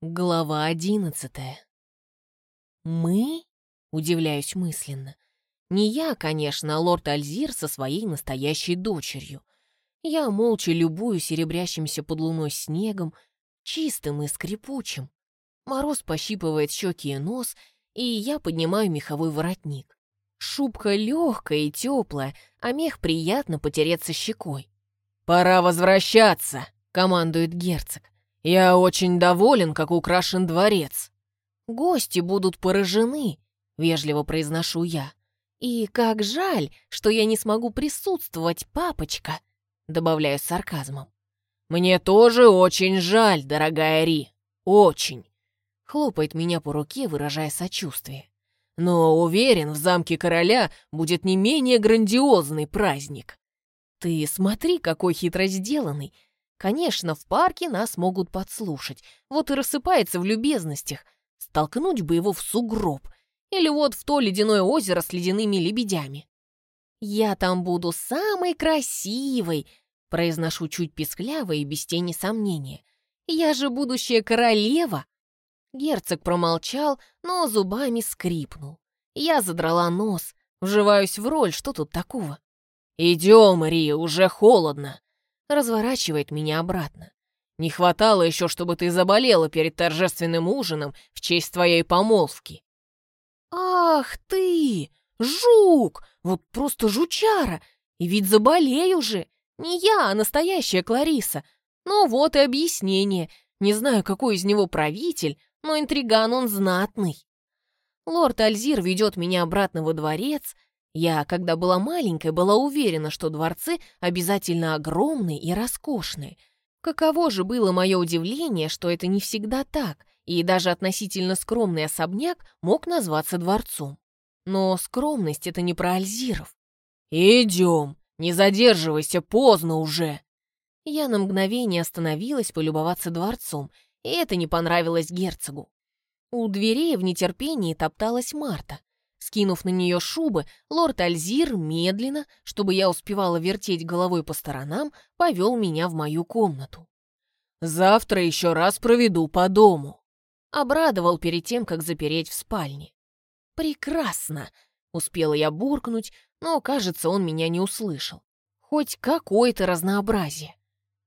Глава одиннадцатая. «Мы?» — удивляюсь мысленно. Не я, конечно, а лорд Альзир со своей настоящей дочерью. Я молча любую серебрящимся под луной снегом, чистым и скрипучим. Мороз пощипывает щеки и нос, и я поднимаю меховой воротник. Шубка легкая и теплая, а мех приятно потереться щекой. «Пора возвращаться!» — командует герцог. «Я очень доволен, как украшен дворец». «Гости будут поражены», — вежливо произношу я. «И как жаль, что я не смогу присутствовать, папочка», — добавляю с сарказмом. «Мне тоже очень жаль, дорогая Ри, очень», — хлопает меня по руке, выражая сочувствие. «Но уверен, в замке короля будет не менее грандиозный праздник». «Ты смотри, какой хитро сделанный», Конечно, в парке нас могут подслушать, вот и рассыпается в любезностях. Столкнуть бы его в сугроб. Или вот в то ледяное озеро с ледяными лебедями. «Я там буду самой красивой», — произношу чуть пискляво и без тени сомнения. «Я же будущая королева». Герцог промолчал, но зубами скрипнул. Я задрала нос, вживаюсь в роль, что тут такого? «Идем, Ри, уже холодно», разворачивает меня обратно. «Не хватало еще, чтобы ты заболела перед торжественным ужином в честь твоей помолвки». «Ах ты! Жук! Вот просто жучара! И ведь заболею же! Не я, а настоящая Клариса. Ну вот и объяснение. Не знаю, какой из него правитель, но интриган он знатный. Лорд Альзир ведет меня обратно во дворец, я, когда была маленькой, была уверена, что дворцы обязательно огромные и роскошные. Каково же было мое удивление, что это не всегда так, и даже относительно скромный особняк мог назваться дворцом. Но скромность — это не про Альзиров. «Идем, не задерживайся, поздно уже!» Я на мгновение остановилась полюбоваться дворцом, и это не понравилось герцогу. У дверей в нетерпении топталась Марта. Скинув на нее шубы, лорд Альзир медленно, чтобы я успевала вертеть головой по сторонам, повел меня в мою комнату. «Завтра еще раз проведу по дому», — обрадовал перед тем, как запереть в спальне. «Прекрасно!» — успела я буркнуть, но, кажется, он меня не услышал. Хоть какое-то разнообразие.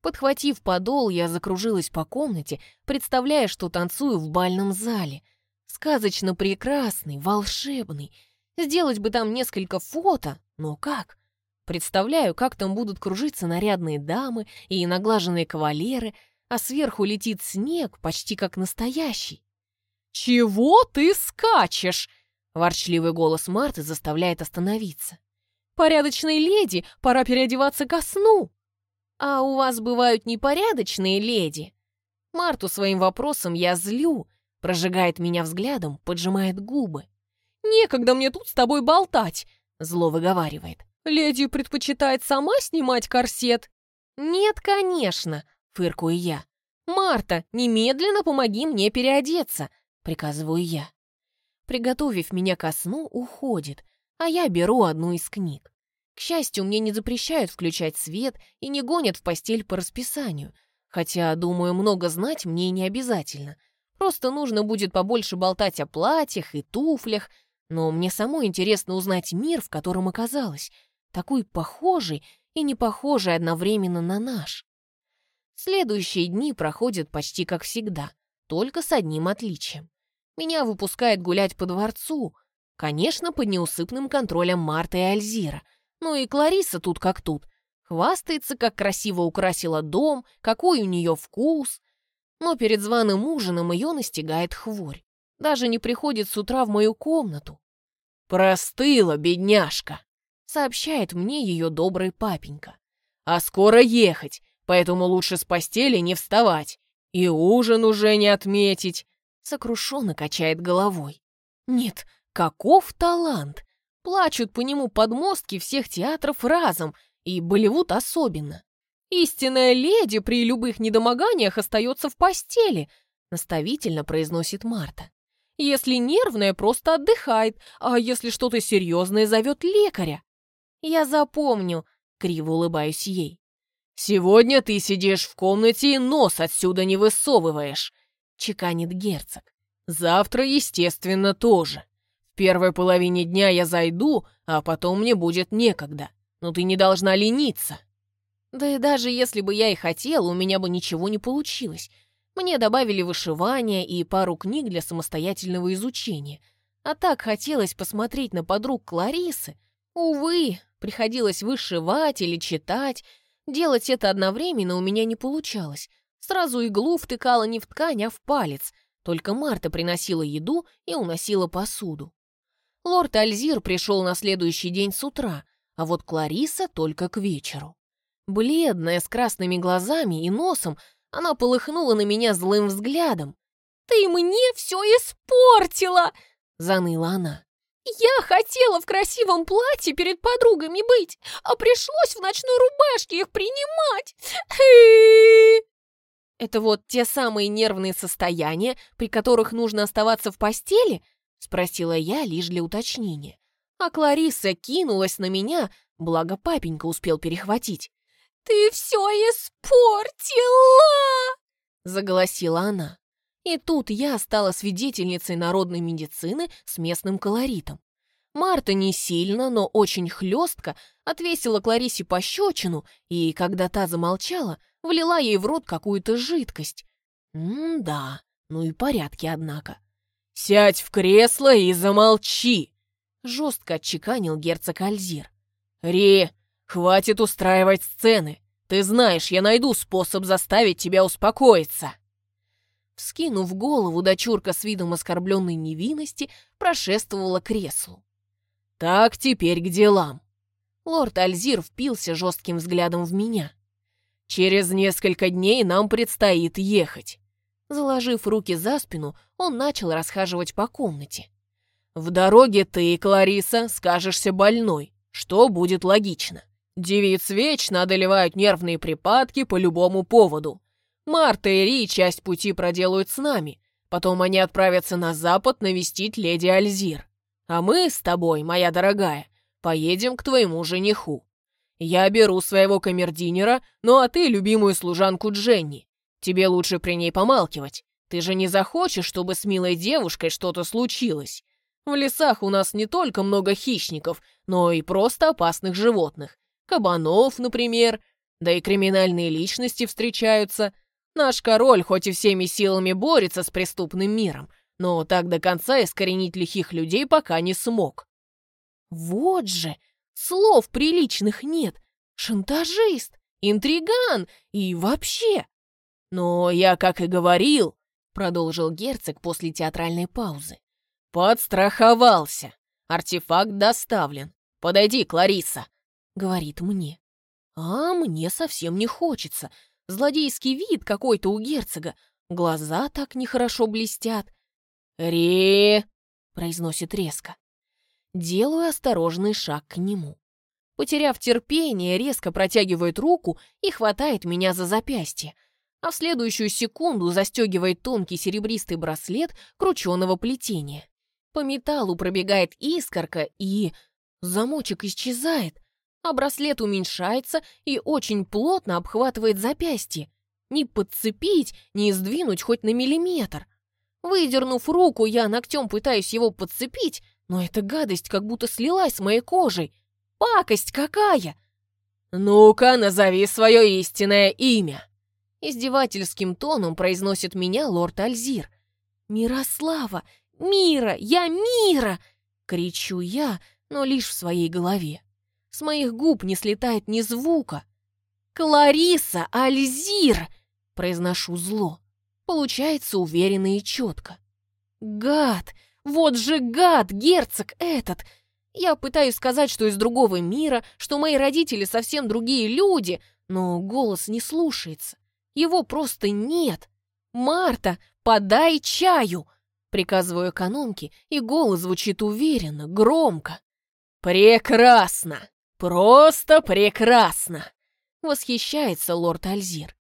Подхватив подол, я закружилась по комнате, представляя, что танцую в бальном зале — Сказочно прекрасный, волшебный. Сделать бы там несколько фото, но как? Представляю, как там будут кружиться нарядные дамы и наглаженные кавалеры, а сверху летит снег, почти как настоящий. «Чего ты скачешь?» Ворчливый голос Марты заставляет остановиться. «Порядочной леди, пора переодеваться ко сну!» «А у вас бывают непорядочные леди?» Марту своим вопросом я злю, Прожигает меня взглядом, поджимает губы. «Некогда мне тут с тобой болтать!» Зло выговаривает. «Леди предпочитает сама снимать корсет?» «Нет, конечно!» — фыркую я. «Марта, немедленно помоги мне переодеться!» — приказываю я. Приготовив меня ко сну, уходит, а я беру одну из книг. К счастью, мне не запрещают включать свет и не гонят в постель по расписанию, хотя, думаю, много знать мне не обязательно — Просто нужно будет побольше болтать о платьях и туфлях, но мне самой интересно узнать мир, в котором оказалась, такой похожий и не похожий одновременно на наш. Следующие дни проходят почти как всегда, только с одним отличием. Меня выпускает гулять по дворцу, конечно, под неусыпным контролем Марта и Альзира, ну и Клариса тут как тут. Хвастается, как красиво украсила дом, какой у нее вкус, но перед званым ужином ее настигает хворь. Даже не приходит с утра в мою комнату. «Простыла, бедняжка!» — сообщает мне ее добрый папенька. «А скоро ехать, поэтому лучше с постели не вставать. И ужин уже не отметить!» Сокрушенно качает головой. «Нет, каков талант! Плачут по нему подмостки всех театров разом, и Болливуд особенно. «Истинная леди при любых недомоганиях остается в постели», наставительно произносит Марта. «Если нервная, просто отдыхает, а если что-то серьезное, зовет лекаря». «Я запомню», — криво улыбаюсь ей. «Сегодня ты сидишь в комнате и нос отсюда не высовываешь», чеканит герцог. «Завтра, естественно, тоже. В первой половине дня я зайду, а потом мне будет некогда. Но ты не должна лениться». Да и даже если бы я и хотела, у меня бы ничего не получилось. Мне добавили вышивание и пару книг для самостоятельного изучения. А так хотелось посмотреть на подруг Кларисы. Увы, приходилось вышивать или читать. Делать это одновременно у меня не получалось. Сразу иглу втыкала не в ткань, а в палец. Только Марта приносила еду и уносила посуду. Лорд Альзир пришел на следующий день с утра, а вот Клариса только к вечеру. Бледная, с красными глазами и носом, она полыхнула на меня злым взглядом. «Ты мне все испортила!» — заныла она. «Я хотела в красивом платье перед подругами быть, а пришлось в ночной рубашке их принимать!» «Это вот те самые нервные состояния, при которых нужно оставаться в постели?» — спросила я лишь для уточнения. А Клариса кинулась на меня, благо папенька успел перехватить. «Ты все испортила!» — заголосила она. И тут я стала свидетельницей народной медицины с местным колоритом. Марта не сильно, но очень хлестко отвесила Кларисе пощечину и, когда та замолчала, влила ей в рот какую-то жидкость. М-да, ну и порядки, однако. «Сядь в кресло и замолчи!» — жестко отчеканил герцог Альзир. «Ри, «Хватит устраивать сцены. Ты знаешь, я найду способ заставить тебя успокоиться». Вскинув голову, дочурка с видом оскорбленной невинности прошествовала к креслу. «Так, теперь к делам». Лорд Альзир впился жестким взглядом в меня. «Через несколько дней нам предстоит ехать». Заложив руки за спину, он начал расхаживать по комнате. «В дороге ты, Клариса, скажешься больной, что будет логично. Девиц вечно одолевают нервные припадки по любому поводу. Марта и Ри часть пути проделают с нами. Потом они отправятся на запад навестить леди Альзир. А мы с тобой, моя дорогая, поедем к твоему жениху. Я беру своего камердинера, ну а ты любимую служанку Дженни. Тебе лучше при ней помалкивать. Ты же не захочешь, чтобы с милой девушкой что-то случилось. В лесах у нас не только много хищников, но и просто опасных животных кабанов, например, да и криминальные личности встречаются. Наш король хоть и всеми силами борется с преступным миром, но так до конца искоренить лихих людей пока не смог. Вот же, слов приличных нет. Шантажист, интриган и вообще. Но я, как и говорил, продолжил герцог после театральной паузы. Подстраховался. Артефакт доставлен. Подойди, Клариса, говорит мне. А мне совсем не хочется. Злодейский вид какой-то у герцога. Глаза так нехорошо блестят. «Ри!» — произносит резко. Делаю осторожный шаг к нему. Потеряв терпение, резко протягивает руку и хватает меня за запястье, а в следующую секунду застегивает тонкий серебристый браслет крученого плетения. По металлу пробегает искорка, и замочек исчезает, а браслет уменьшается и очень плотно обхватывает запястье. Не подцепить, не сдвинуть хоть на миллиметр. Выдернув руку, я ногтем пытаюсь его подцепить, но эта гадость как будто слилась с моей кожей. Пакость какая! «Ну-ка, назови свое истинное имя!» Издевательским тоном произносит меня лорд Альзир. «Мирослава! Мира! Я Мира!» Кричу я, но лишь в своей голове. С моих губ не слетает ни звука. «Клариса Альзир!» — произношу зло. Получается уверенно и четко. «Гад! Вот же гад, герцог этот!» Я пытаюсь сказать, что из другого мира, что мои родители совсем другие люди, но голос не слушается. Его просто нет. «Марта, подай чаю!» Приказываю экономке, и голос звучит уверенно, громко. «Прекрасно!» «Просто прекрасно!» — восхищается лорд Альзир.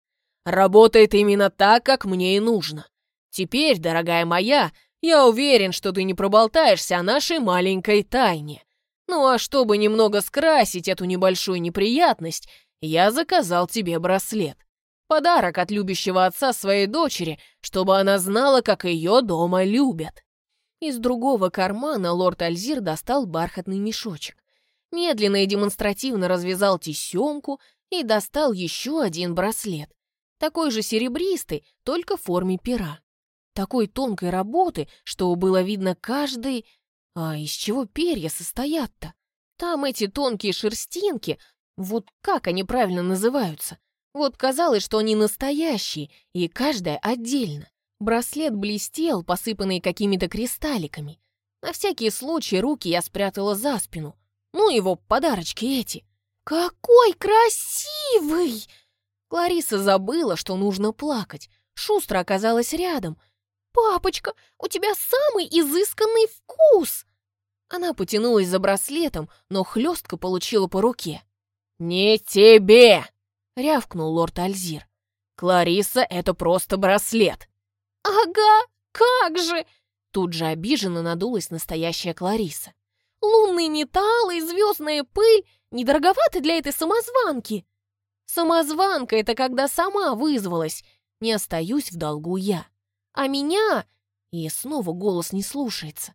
«Работает именно так, как мне и нужно. Теперь, дорогая моя, я уверен, что ты не проболтаешься о нашей маленькой тайне. Ну а чтобы немного скрасить эту небольшую неприятность, я заказал тебе браслет. Подарок от любящего отца своей дочери, чтобы она знала, как ее дома любят. Из другого кармана лорд Альзир достал бархатный мешочек. Медленно и демонстративно развязал тесемку и достал еще один браслет. Такой же серебристый, только в форме пера. Такой тонкой работы, что было видно каждый... А из чего перья состоят-то? Там эти тонкие шерстинки, вот как они правильно называются? Вот казалось, что они настоящие, и каждая отдельно. Браслет блестел, посыпанный какими-то кристалликами. На всякий случай руки я спрятала за спину. Ну, его подарочки эти. «Какой красивый!» Клариса забыла, что нужно плакать. Шустро оказалась рядом. «Папочка, у тебя самый изысканный вкус!» Она потянулась за браслетом, но хлестко получила по руке. «Не тебе!» — рявкнул лорд Альзир. «Клариса — это просто браслет. «Ага, как же!» Тут же обиженно надулась настоящая Клариса. «Лунные металлы и звездная пыль недороговаты для этой самозванки!» «Самозванка — это когда сама вызвалась. Не остаюсь в долгу я. А меня...» И снова голос не слушается.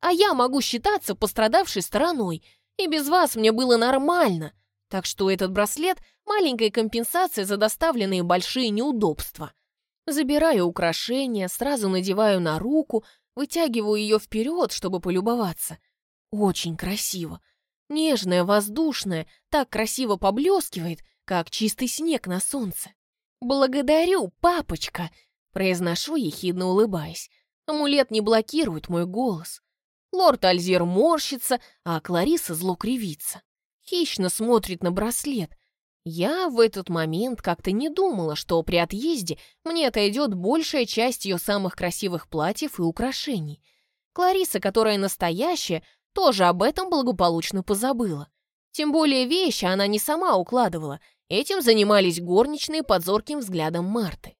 «А я могу считаться пострадавшей стороной, и без вас мне было нормально. Так что этот браслет — маленькая компенсация за доставленные большие неудобства. Забираю украшение, сразу надеваю на руку, вытягиваю ее вперед, чтобы полюбоваться. Очень красиво. Нежное, воздушное, так красиво поблескивает, как чистый снег на солнце. «Благодарю, папочка!» Произношу, ехидно улыбаясь. Амулет не блокирует мой голос. Лорд Альзир морщится, а Клариса зло кривится. Хищно смотрит на браслет, я в этот момент как-то не думала, что при отъезде мне отойдет большая часть ее самых красивых платьев и украшений. Клариса, которая настоящая, тоже об этом благополучно позабыла. Тем более вещи она не сама укладывала, этим занимались горничные под зорким взглядом Марты.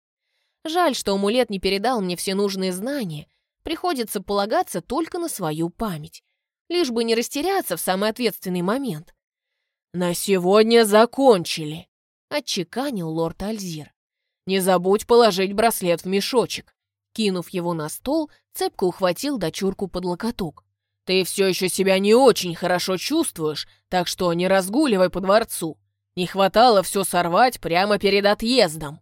Жаль, что амулет не передал мне все нужные знания, приходится полагаться только на свою память, лишь бы не растеряться в самый ответственный момент. «На сегодня закончили», — отчеканил лорд Альзир. «Не забудь положить браслет в мешочек». Кинув его на стол, цепко ухватил дочурку под локоток. «Ты все еще себя не очень хорошо чувствуешь, так что не разгуливай по дворцу. Не хватало все сорвать прямо перед отъездом».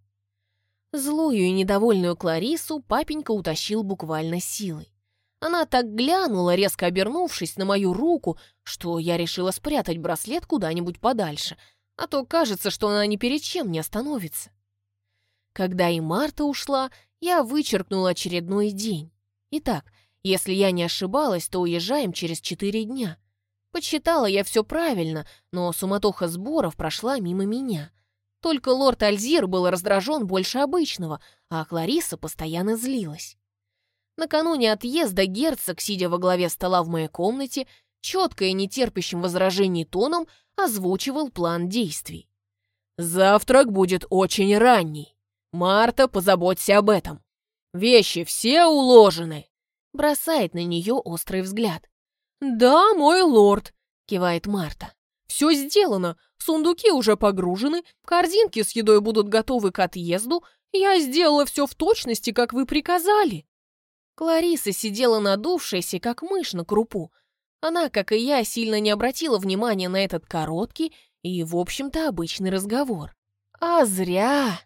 Злую и недовольную Кларису папенька утащил буквально силой. Она так глянула, резко обернувшись на мою руку, что я решила спрятать браслет куда-нибудь подальше, а то кажется, что она ни перед чем не остановится. Когда и Марта ушла, я вычеркнула очередной день. Итак, если я не ошибалась, то уезжаем через четыре дня. Подсчитала я все правильно, но суматоха сборов прошла мимо меня. Только лорд Альзир был раздражен больше обычного, а Клариса постоянно злилась. Накануне отъезда герцог, сидя во главе стола в моей комнате, четко и нетерпящим возражений тоном озвучивал план действий. «Завтрак будет очень ранний. Марта, позаботься об этом. Вещи все уложены!» Бросает на нее острый взгляд. «Да, мой лорд!» — кивает Марта. «Все сделано, сундуки уже погружены, корзинки с едой будут готовы к отъезду. Я сделала все в точности, как вы приказали». Клариса сидела надувшаяся, как мышь на крупу. Она, как и я, сильно не обратила внимания на этот короткий и, в общем-то, обычный разговор. А зря!